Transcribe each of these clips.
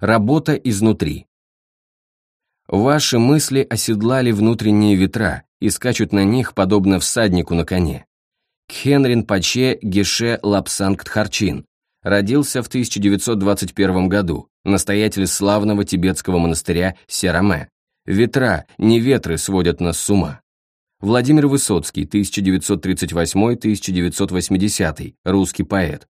Работа изнутри. Ваши мысли оседлали внутренние ветра и скачут на них, подобно всаднику на коне. Кхенрин Паче Геше Лапсанг Тхарчин родился в 1921 году, настоятель славного тибетского монастыря Сераме. Ветра, не ветры сводят нас с ума. Владимир Высоцкий, 1938-1980, русский поэт.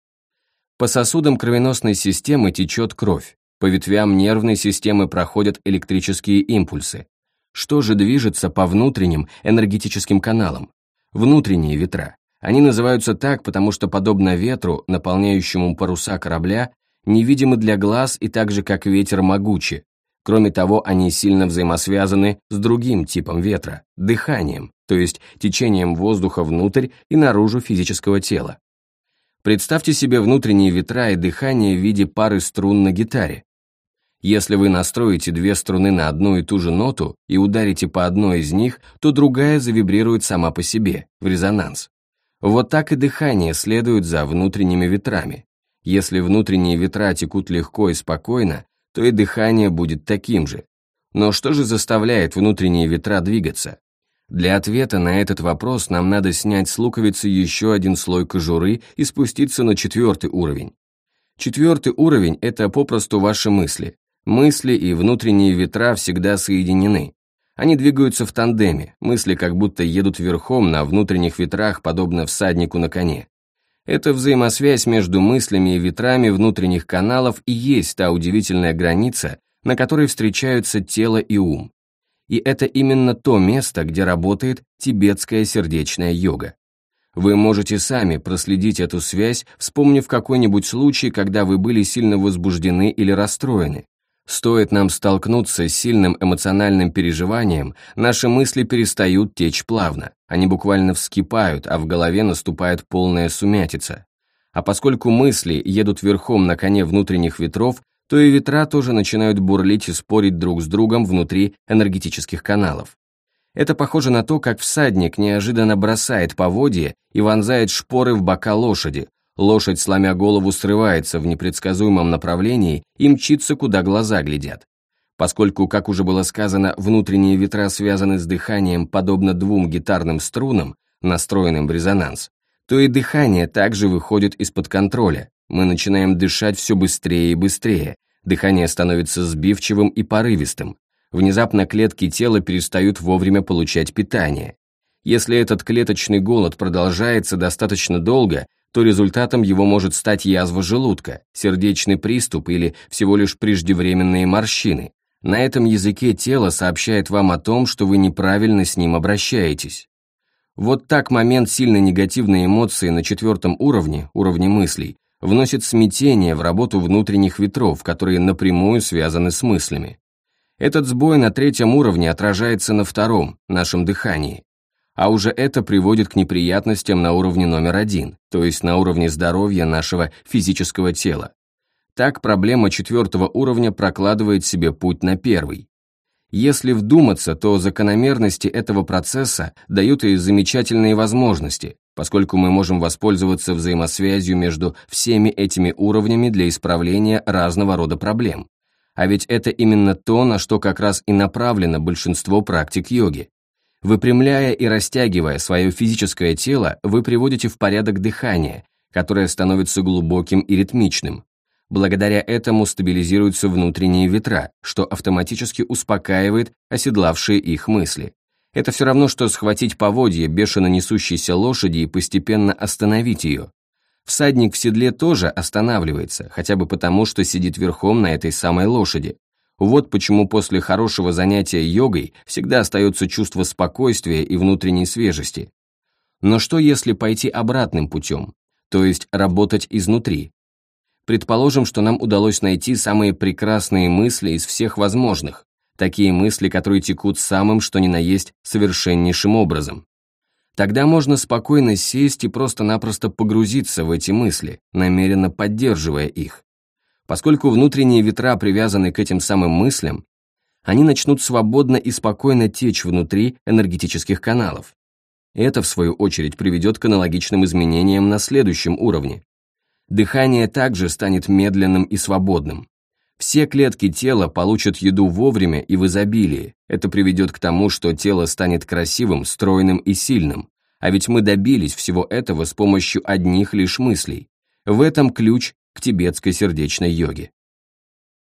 По сосудам кровеносной системы течет кровь, по ветвям нервной системы проходят электрические импульсы. Что же движется по внутренним энергетическим каналам? Внутренние ветра. Они называются так, потому что, подобно ветру, наполняющему паруса корабля, невидимы для глаз и так же, как ветер, могучи. Кроме того, они сильно взаимосвязаны с другим типом ветра – дыханием, то есть течением воздуха внутрь и наружу физического тела. Представьте себе внутренние ветра и дыхание в виде пары струн на гитаре. Если вы настроите две струны на одну и ту же ноту и ударите по одной из них, то другая завибрирует сама по себе, в резонанс. Вот так и дыхание следует за внутренними ветрами. Если внутренние ветра текут легко и спокойно, то и дыхание будет таким же. Но что же заставляет внутренние ветра двигаться? Для ответа на этот вопрос нам надо снять с луковицы еще один слой кожуры и спуститься на четвертый уровень. Четвертый уровень – это попросту ваши мысли, Мысли и внутренние ветра всегда соединены. Они двигаются в тандеме, мысли как будто едут верхом на внутренних ветрах, подобно всаднику на коне. Эта взаимосвязь между мыслями и ветрами внутренних каналов и есть та удивительная граница, на которой встречаются тело и ум. И это именно то место, где работает тибетская сердечная йога. Вы можете сами проследить эту связь, вспомнив какой-нибудь случай, когда вы были сильно возбуждены или расстроены. Стоит нам столкнуться с сильным эмоциональным переживанием, наши мысли перестают течь плавно, они буквально вскипают, а в голове наступает полная сумятица. А поскольку мысли едут верхом на коне внутренних ветров, то и ветра тоже начинают бурлить и спорить друг с другом внутри энергетических каналов. Это похоже на то, как всадник неожиданно бросает поводья и вонзает шпоры в бока лошади, Лошадь, сломя голову, срывается в непредсказуемом направлении и мчится, куда глаза глядят. Поскольку, как уже было сказано, внутренние ветра связаны с дыханием подобно двум гитарным струнам, настроенным в резонанс, то и дыхание также выходит из-под контроля. Мы начинаем дышать все быстрее и быстрее. Дыхание становится сбивчивым и порывистым. Внезапно клетки тела перестают вовремя получать питание. Если этот клеточный голод продолжается достаточно долго, то результатом его может стать язва желудка, сердечный приступ или всего лишь преждевременные морщины. На этом языке тело сообщает вам о том, что вы неправильно с ним обращаетесь. Вот так момент сильной негативной эмоции на четвертом уровне, уровне мыслей, вносит смятение в работу внутренних ветров, которые напрямую связаны с мыслями. Этот сбой на третьем уровне отражается на втором, нашем дыхании а уже это приводит к неприятностям на уровне номер один, то есть на уровне здоровья нашего физического тела. Так проблема четвертого уровня прокладывает себе путь на первый. Если вдуматься, то закономерности этого процесса дают и замечательные возможности, поскольку мы можем воспользоваться взаимосвязью между всеми этими уровнями для исправления разного рода проблем. А ведь это именно то, на что как раз и направлено большинство практик йоги. Выпрямляя и растягивая свое физическое тело, вы приводите в порядок дыхание, которое становится глубоким и ритмичным. Благодаря этому стабилизируются внутренние ветра, что автоматически успокаивает оседлавшие их мысли. Это все равно, что схватить поводье бешено несущейся лошади и постепенно остановить ее. Всадник в седле тоже останавливается, хотя бы потому, что сидит верхом на этой самой лошади, вот почему после хорошего занятия йогой всегда остается чувство спокойствия и внутренней свежести. Но что если пойти обратным путем, то есть работать изнутри? Предположим, что нам удалось найти самые прекрасные мысли из всех возможных, такие мысли, которые текут самым что ни на есть совершеннейшим образом. Тогда можно спокойно сесть и просто-напросто погрузиться в эти мысли, намеренно поддерживая их. Поскольку внутренние ветра привязаны к этим самым мыслям, они начнут свободно и спокойно течь внутри энергетических каналов. Это, в свою очередь, приведет к аналогичным изменениям на следующем уровне. Дыхание также станет медленным и свободным. Все клетки тела получат еду вовремя и в изобилии. Это приведет к тому, что тело станет красивым, стройным и сильным. А ведь мы добились всего этого с помощью одних лишь мыслей. В этом ключ к тибетской сердечной йоге.